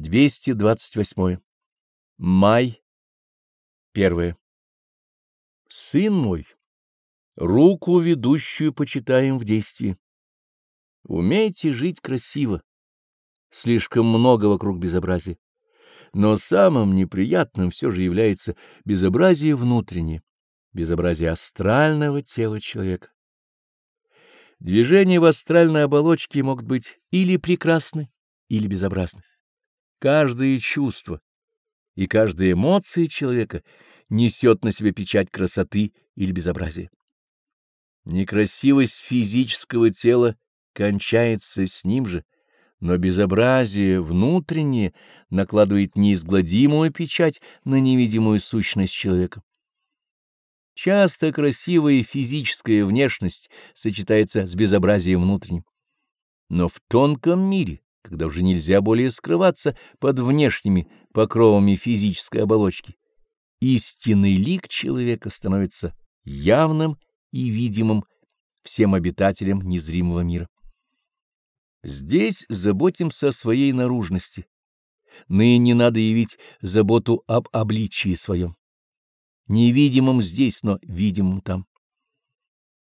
228. Май. Первое. Сын мой, руку ведущую почитаем в действии. Умейте жить красиво. Слишком много вокруг безобразия. Но самым неприятным все же является безобразие внутреннее, безобразие астрального тела человека. Движения в астральной оболочке могут быть или прекрасны, или безобразны. Каждое чувство и каждая эмоция человека несет на себе печать красоты или безобразия. Некрасивость физического тела кончается с ним же, но безобразие внутреннее накладывает неизгладимую печать на невидимую сущность человека. Часто красивая физическая внешность сочетается с безобразием внутренним. Но в тонком мире когда уже нельзя более скрываться под внешними покровами физической оболочки. Истинный лик человека становится явным и видимым всем обитателям незримого мира. Здесь заботимся о своей наружности. Ныне надо явить заботу об обличии своем. Невидимом здесь, но видимом там.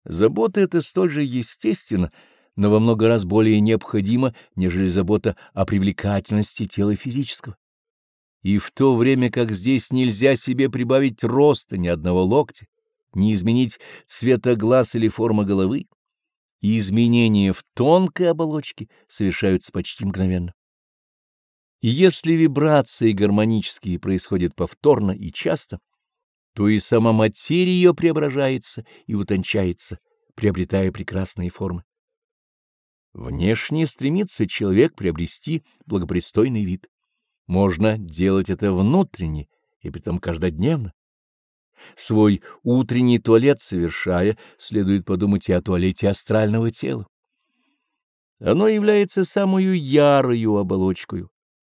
Забота эта столь же естественна, но во много раз более необходима, нежели забота о привлекательности тела физического. И в то время как здесь нельзя себе прибавить роста ни одного локтя, не изменить цвета глаз или формы головы, и изменения в тонкой оболочке совершаются почти мгновенно. И если вибрации гармонические происходят повторно и часто, то и сама материя ее преображается и утончается, приобретая прекрасные формы. Внешне стремится человек приобрести благопристойный вид. Можно делать это внутренне и притом каждодневно. Свой утренний туалет совершая, следует подумать и о туалете астрального тела. Оно является самую ярою оболочкою,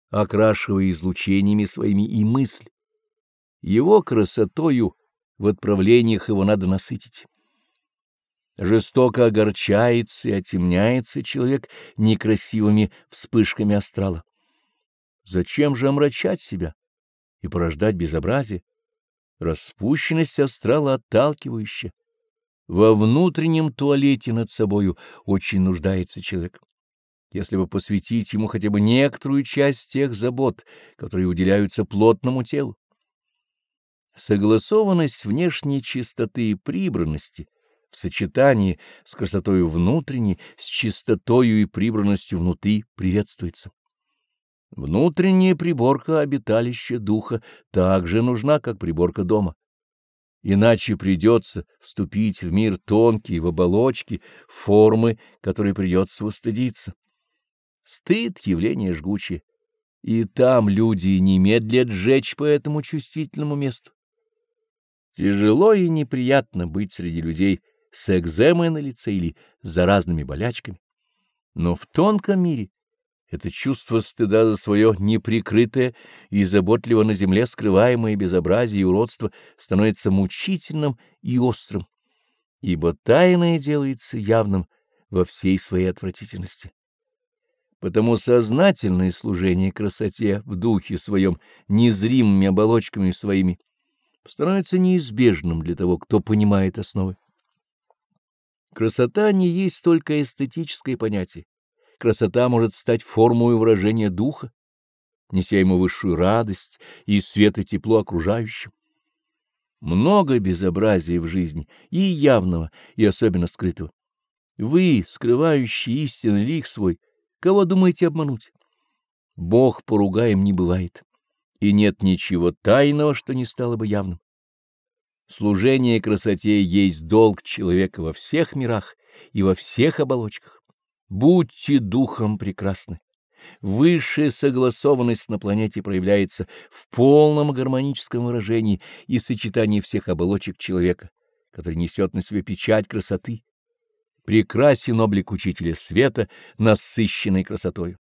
окрашивая излучениями своими и мысль. Его красотою в отправлениях его надо насытить. Жестоко огорчается и отемняется человек некрасивыми вспышками астрала. Зачем же омрачать себя и порождать безобразие? Распущенность астрала отталкивающая. Во внутреннем туалете над собою очень нуждается человек. Если бы посвятить ему хотя бы некоторую часть тех забот, которые уделяются плотному телу. Согласованность внешней чистоты и прибранности — в сочетании с красотою внутренней, с чистотою и прибранностью внутри приветствуется. Внутренняя приборка обиталища духа также нужна, как приборка дома. Иначе придется вступить в мир тонкий, в оболочки, формы, которые придется устыдиться. Стыд — явление жгучее, и там люди не медлят сжечь по этому чувствительному месту. Тяжело и неприятно быть среди людей, с экземой на лице или заразными болячками. Но в тонком мире это чувство стыда за свое неприкрытое и заботливо на земле скрываемое безобразие и уродство становится мучительным и острым, ибо тайное делается явным во всей своей отвратительности. Потому сознательное служение красоте в духе своем, незримыми оболочками своими, становится неизбежным для того, кто понимает основы. Красота не есть только эстетическое понятие. Красота может стать формой выражения духа, неся ему высшую радость и свет и тепло окружающим. Много безобразия в жизни, и явного, и особенно скрытого. Вы, скрывающие истинный лик свой, кого думаете обмануть? Бог поругаем не бывает, и нет ничего тайного, что не стало бы явным. Служение красоте есть долг человека во всех мирах и во всех оболочках. Будьте духом прекрасны. Высшая согласованность на планете проявляется в полном гармоническом выражении и сочетании всех оболочек человека, который несет на себе печать красоты. Прекрасен облик учителя света, насыщенной красотою.